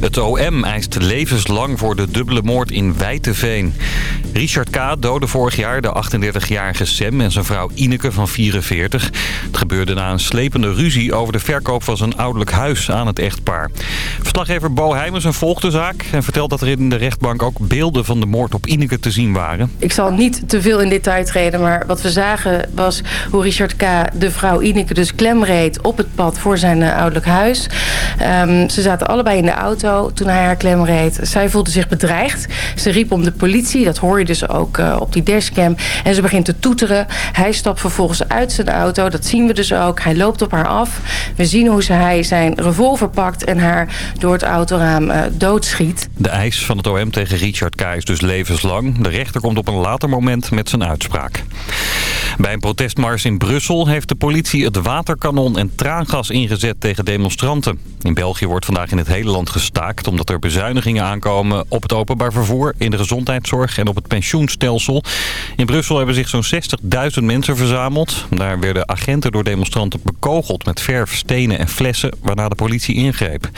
Het OM eist levenslang voor de dubbele moord in Wijteveen. Richard K. doodde vorig jaar de 38-jarige Sam en zijn vrouw Ineke van 44. Het gebeurde na een slepende ruzie over de verkoop van zijn ouderlijk huis aan het echtpaar. Verslaggever Bo Heijmers volgt de zaak en vertelt dat er in de rechtbank ook beelden van de moord op Ineke te zien waren. Ik zal niet te veel in detail treden, maar wat we zagen was hoe Richard K. de vrouw Ineke dus klemreed op het pad voor zijn uh, ouderlijk huis. Um, ze zaten allebei in de auto toen hij haar klemreed. Zij voelde zich bedreigd. Ze riep om de politie, dat hoor je dus ook uh, op die dashcam. En ze begint te toeteren. Hij stapt vervolgens uit zijn auto, dat zien we dus ook. Hij loopt op haar af. We zien hoe hij zijn revolver pakt en haar door het autoraam uh, doodschiet. De eis van het OM tegen Richard K. is dus levenslang. De rechter komt op een later moment met zijn uitspraak. Bij een protestmars in Brussel heeft de politie het waterkanon en traangas ingezet tegen demonstranten. In België wordt vandaag in het hele land gestaakt omdat er bezuinigingen aankomen op het openbaar vervoer, in de gezondheidszorg en op het pensioenstelsel. In Brussel hebben zich zo'n 60.000 mensen verzameld. Daar werden agenten door demonstranten bekogeld met verf, stenen en flessen, waarna de politie ingreep.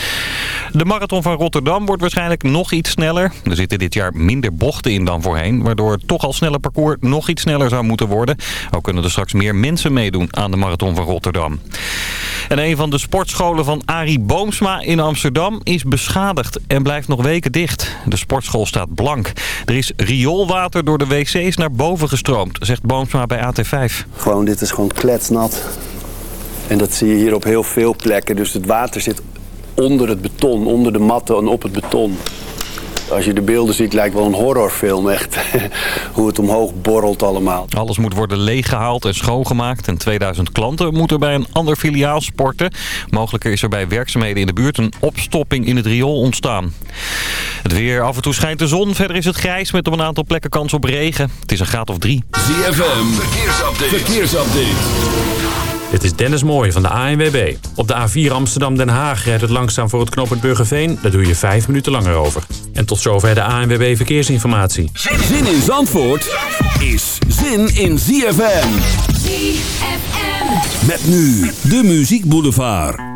De marathon van Rotterdam wordt waarschijnlijk nog iets sneller. Er zitten dit jaar minder bochten in dan voorheen, waardoor het toch al snelle parcours nog iets sneller zou moeten worden. Ook kunnen er straks meer mensen meedoen aan de Marathon van Rotterdam. En een van de sportscholen van Arie Boomsma in Amsterdam is beschadigd en blijft nog weken dicht. De sportschool staat blank. Er is rioolwater door de wc's naar boven gestroomd, zegt Boomsma bij AT5. Gewoon, dit is gewoon kletsnat. En dat zie je hier op heel veel plekken. Dus het water zit onder het beton, onder de matten en op het beton. Als je de beelden ziet, lijkt wel een horrorfilm echt. Hoe het omhoog borrelt allemaal. Alles moet worden leeggehaald en schoongemaakt. En 2000 klanten moeten bij een ander filiaal sporten. Mogelijk is er bij werkzaamheden in de buurt een opstopping in het riool ontstaan. Het weer, af en toe schijnt de zon. Verder is het grijs met op een aantal plekken kans op regen. Het is een graad of drie. ZFM, verkeersupdate. verkeersupdate. Dit is Dennis Mooij van de ANWB. Op de A4 Amsterdam-Den Haag rijdt het langzaam voor het knooppunt Burgerveen. Daar doe je vijf minuten langer over. En tot zover de ANWB Verkeersinformatie. Zin in Zandvoort is zin in ZFM. ZFM. Met nu de Muziek Boulevard.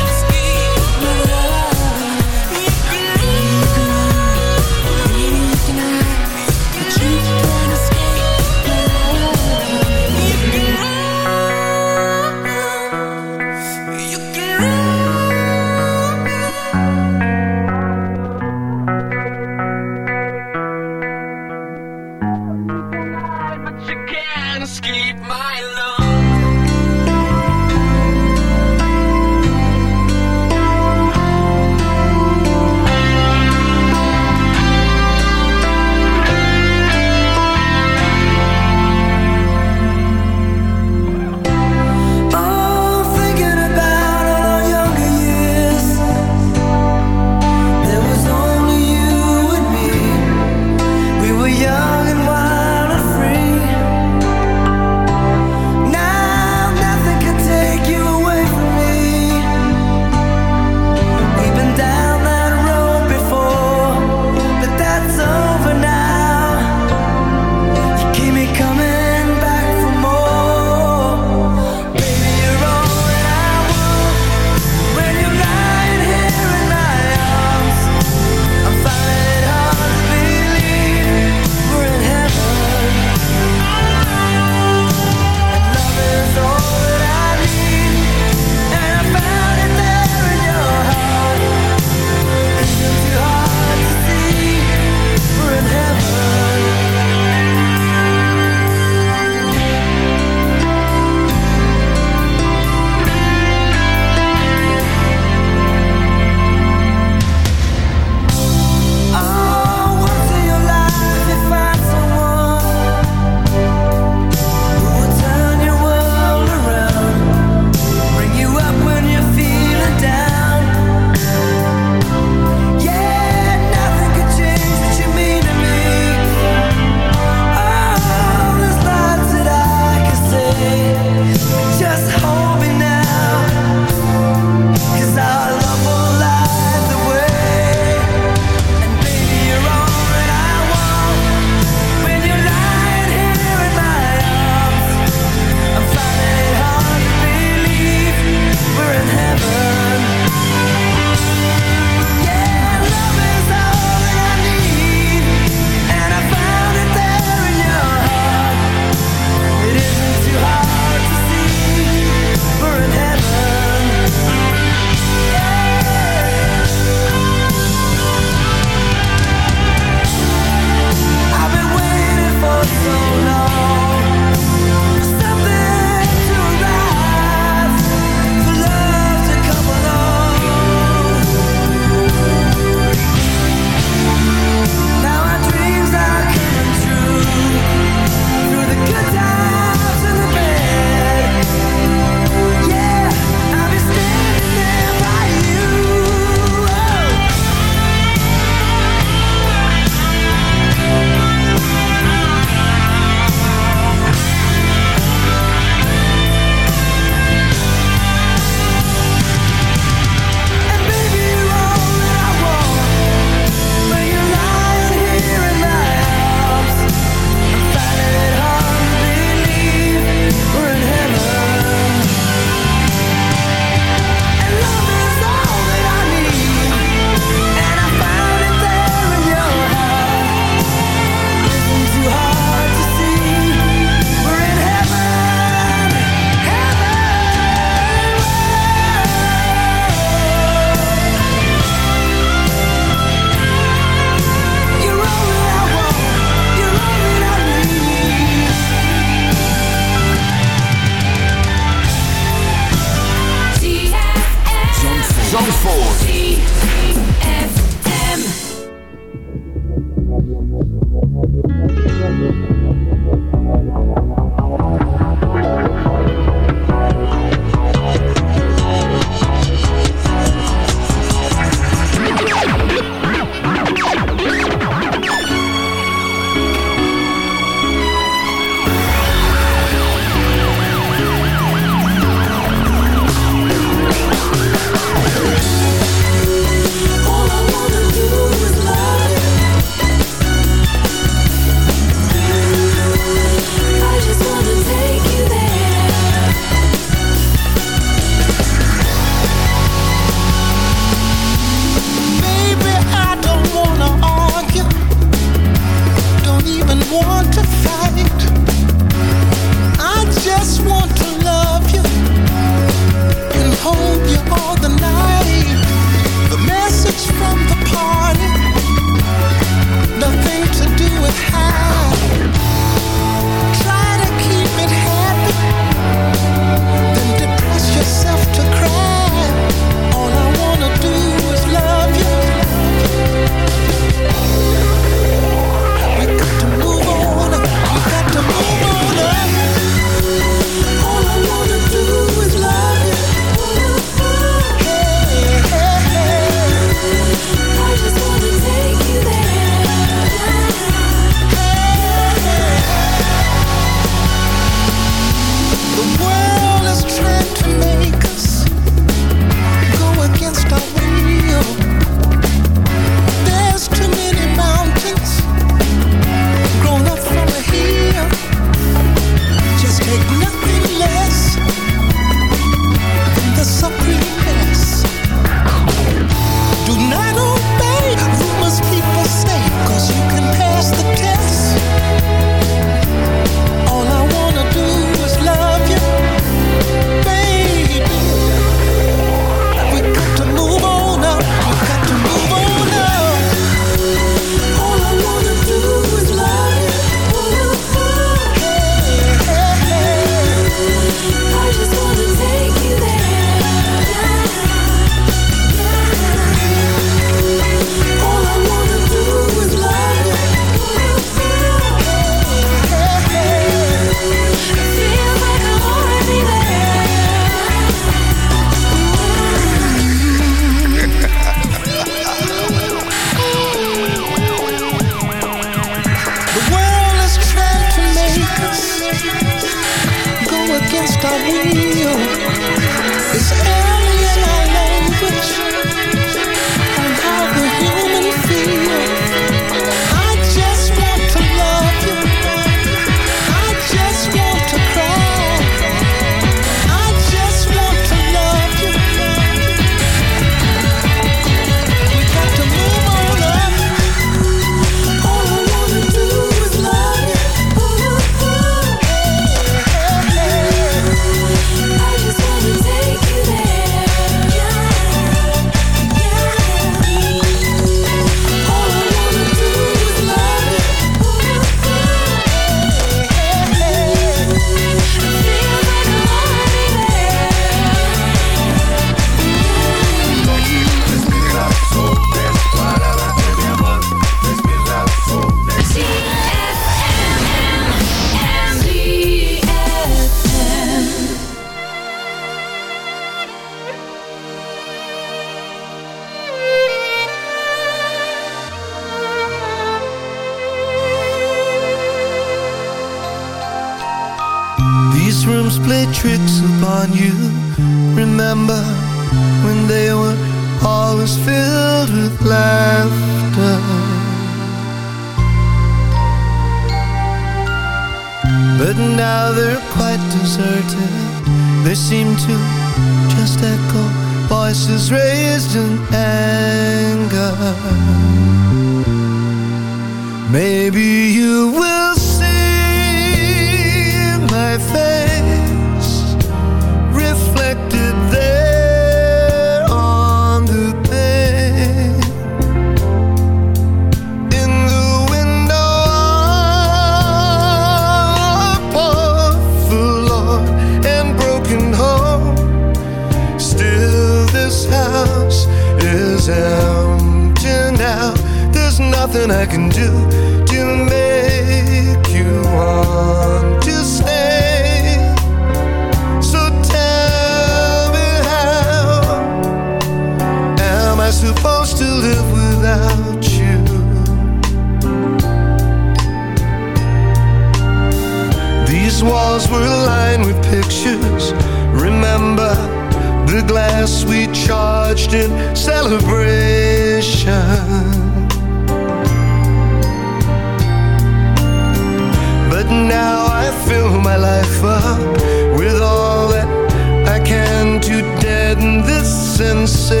This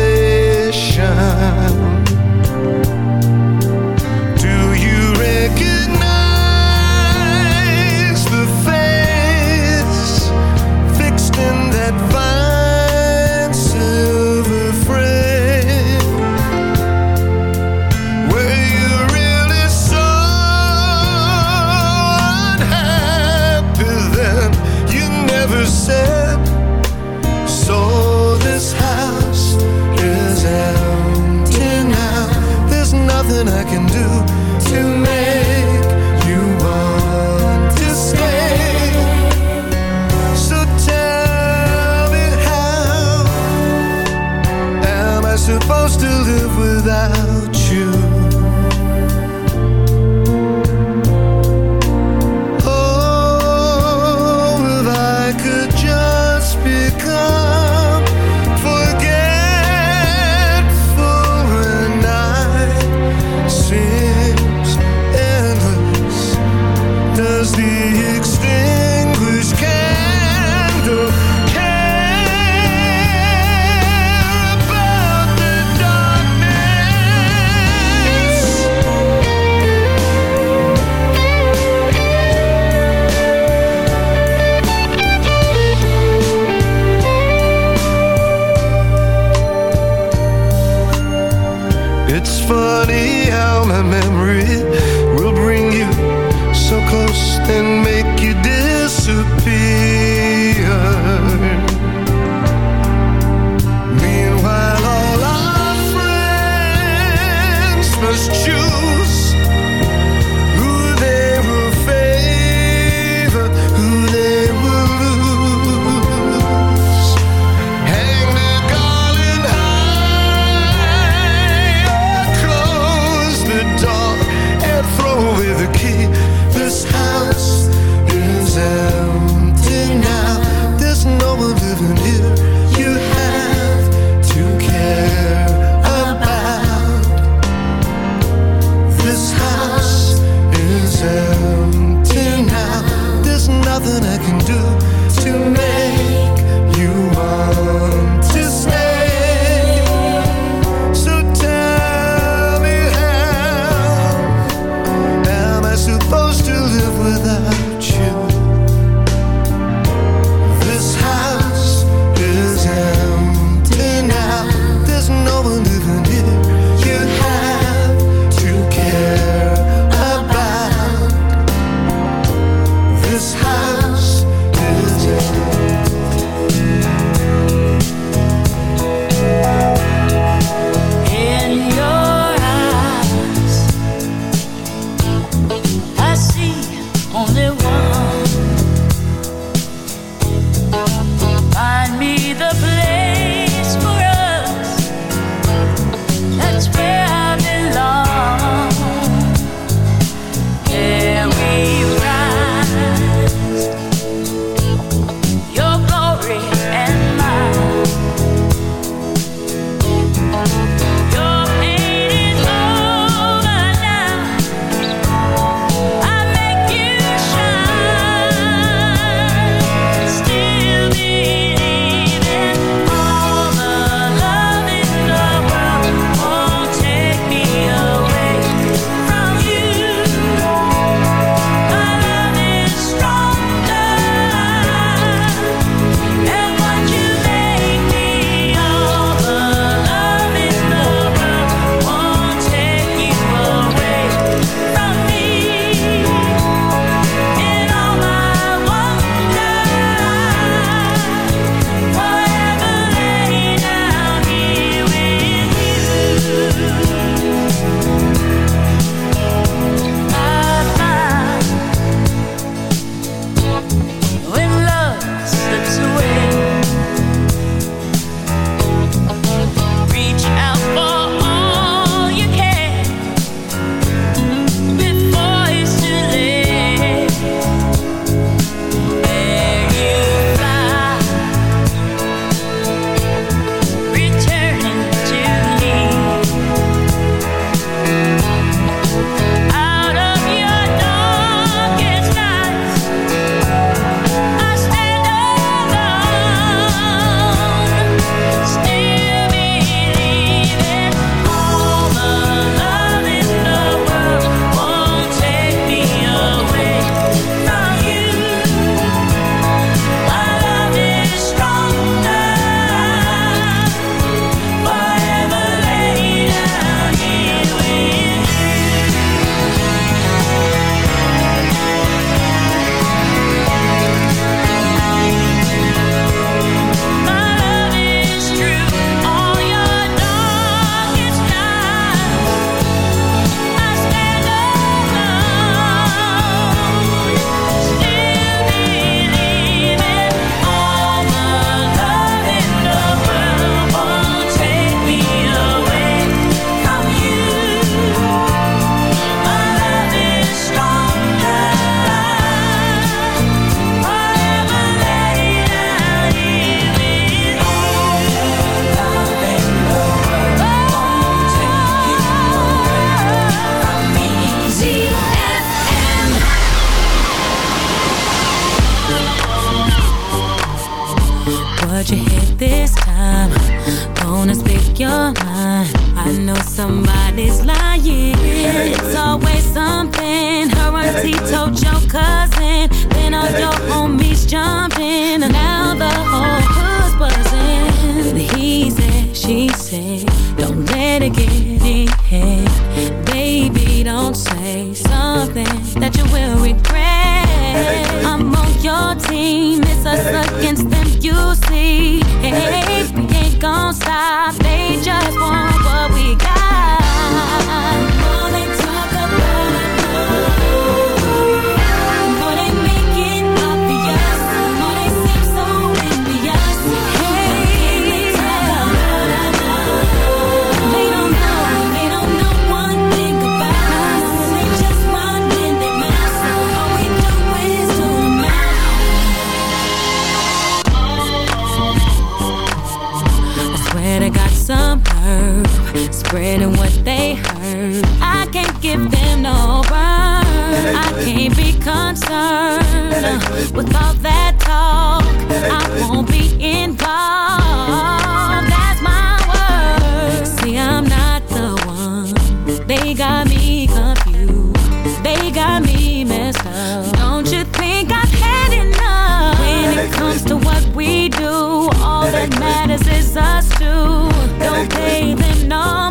pay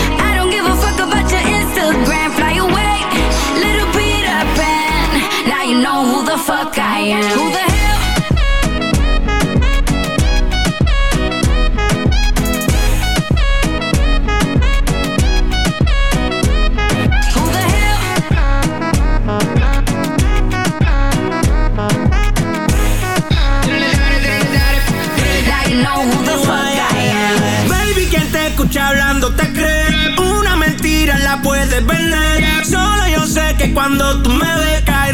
Who the fuck I am. Who the hell hablando te crees. Una mentira la puedes vender. Solo yo sé que cuando tú me ves, cae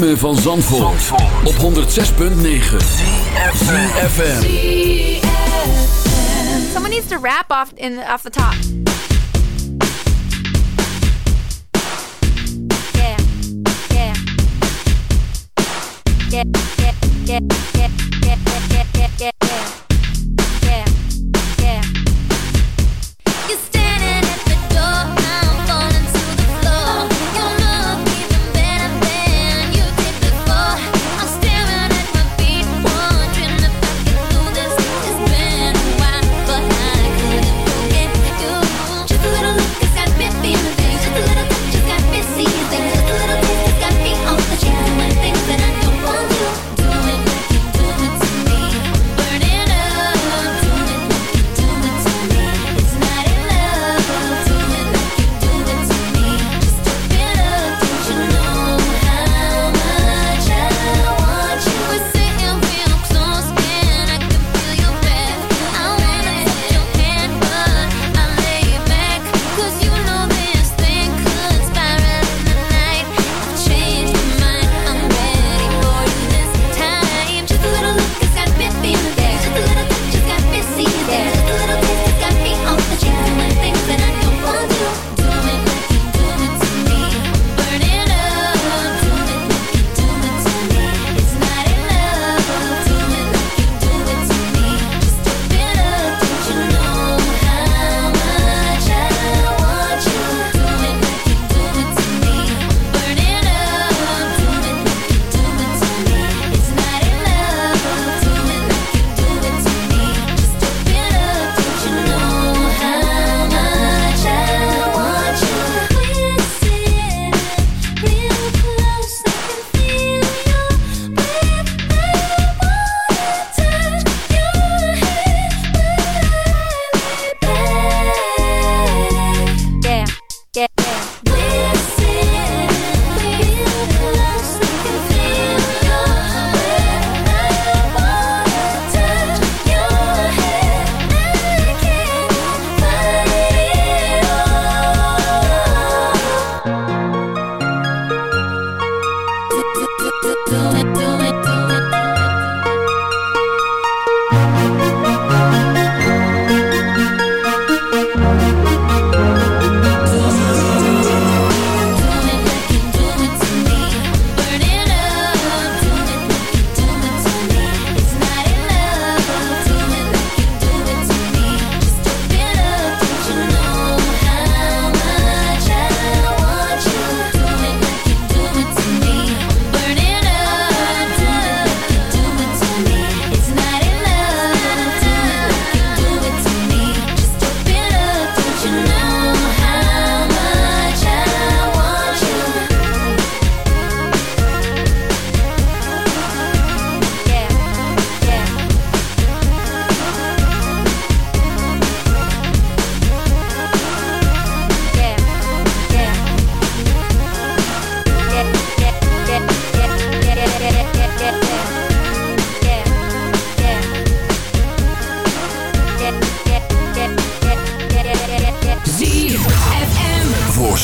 ritme van Zandvoort, Zandvoort. op 106.9 CFFM Someone needs to rap off, in, off the top Yeah, yeah Yeah, yeah, yeah, yeah, yeah, yeah, yeah, yeah, yeah.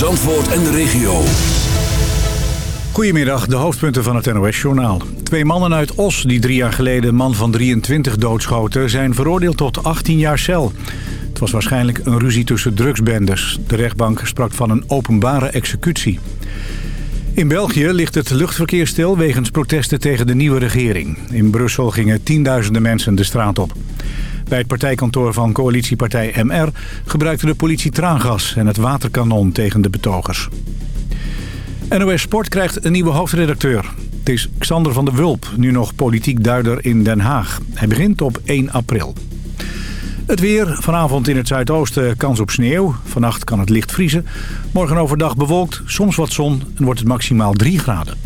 Zandvoort en de regio. Goedemiddag, de hoofdpunten van het NOS-journaal. Twee mannen uit Os die drie jaar geleden man van 23 doodschoten... zijn veroordeeld tot 18 jaar cel. Het was waarschijnlijk een ruzie tussen drugsbenders. De rechtbank sprak van een openbare executie. In België ligt het luchtverkeer stil wegens protesten tegen de nieuwe regering. In Brussel gingen tienduizenden mensen de straat op. Bij het partijkantoor van coalitiepartij MR gebruikte de politie traangas en het waterkanon tegen de betogers. NOS Sport krijgt een nieuwe hoofdredacteur. Het is Xander van der Wulp, nu nog politiek duider in Den Haag. Hij begint op 1 april. Het weer, vanavond in het zuidoosten kans op sneeuw. Vannacht kan het licht vriezen. Morgen overdag bewolkt, soms wat zon en wordt het maximaal 3 graden.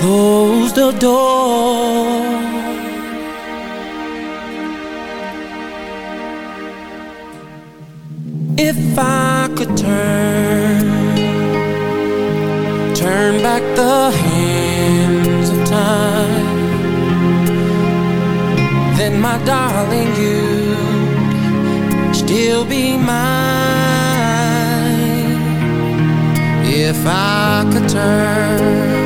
close the door. If I could turn, turn back the hands of time, then my darling, you'd still be mine. If I could turn turn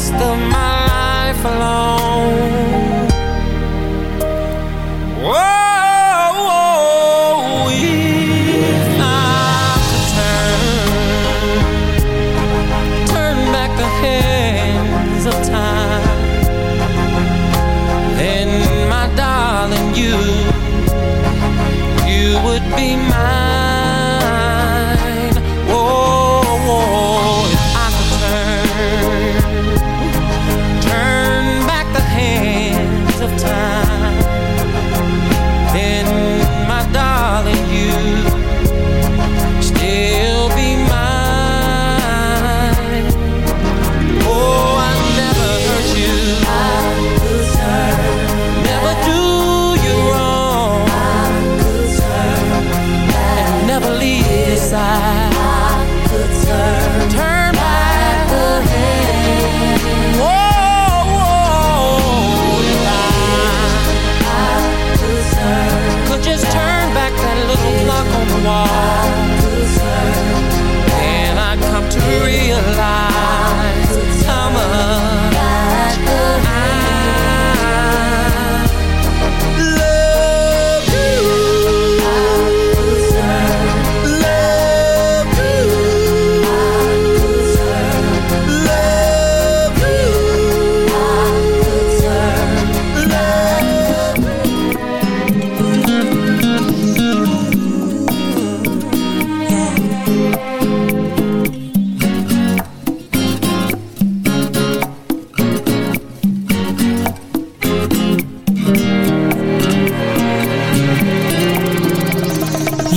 rest of my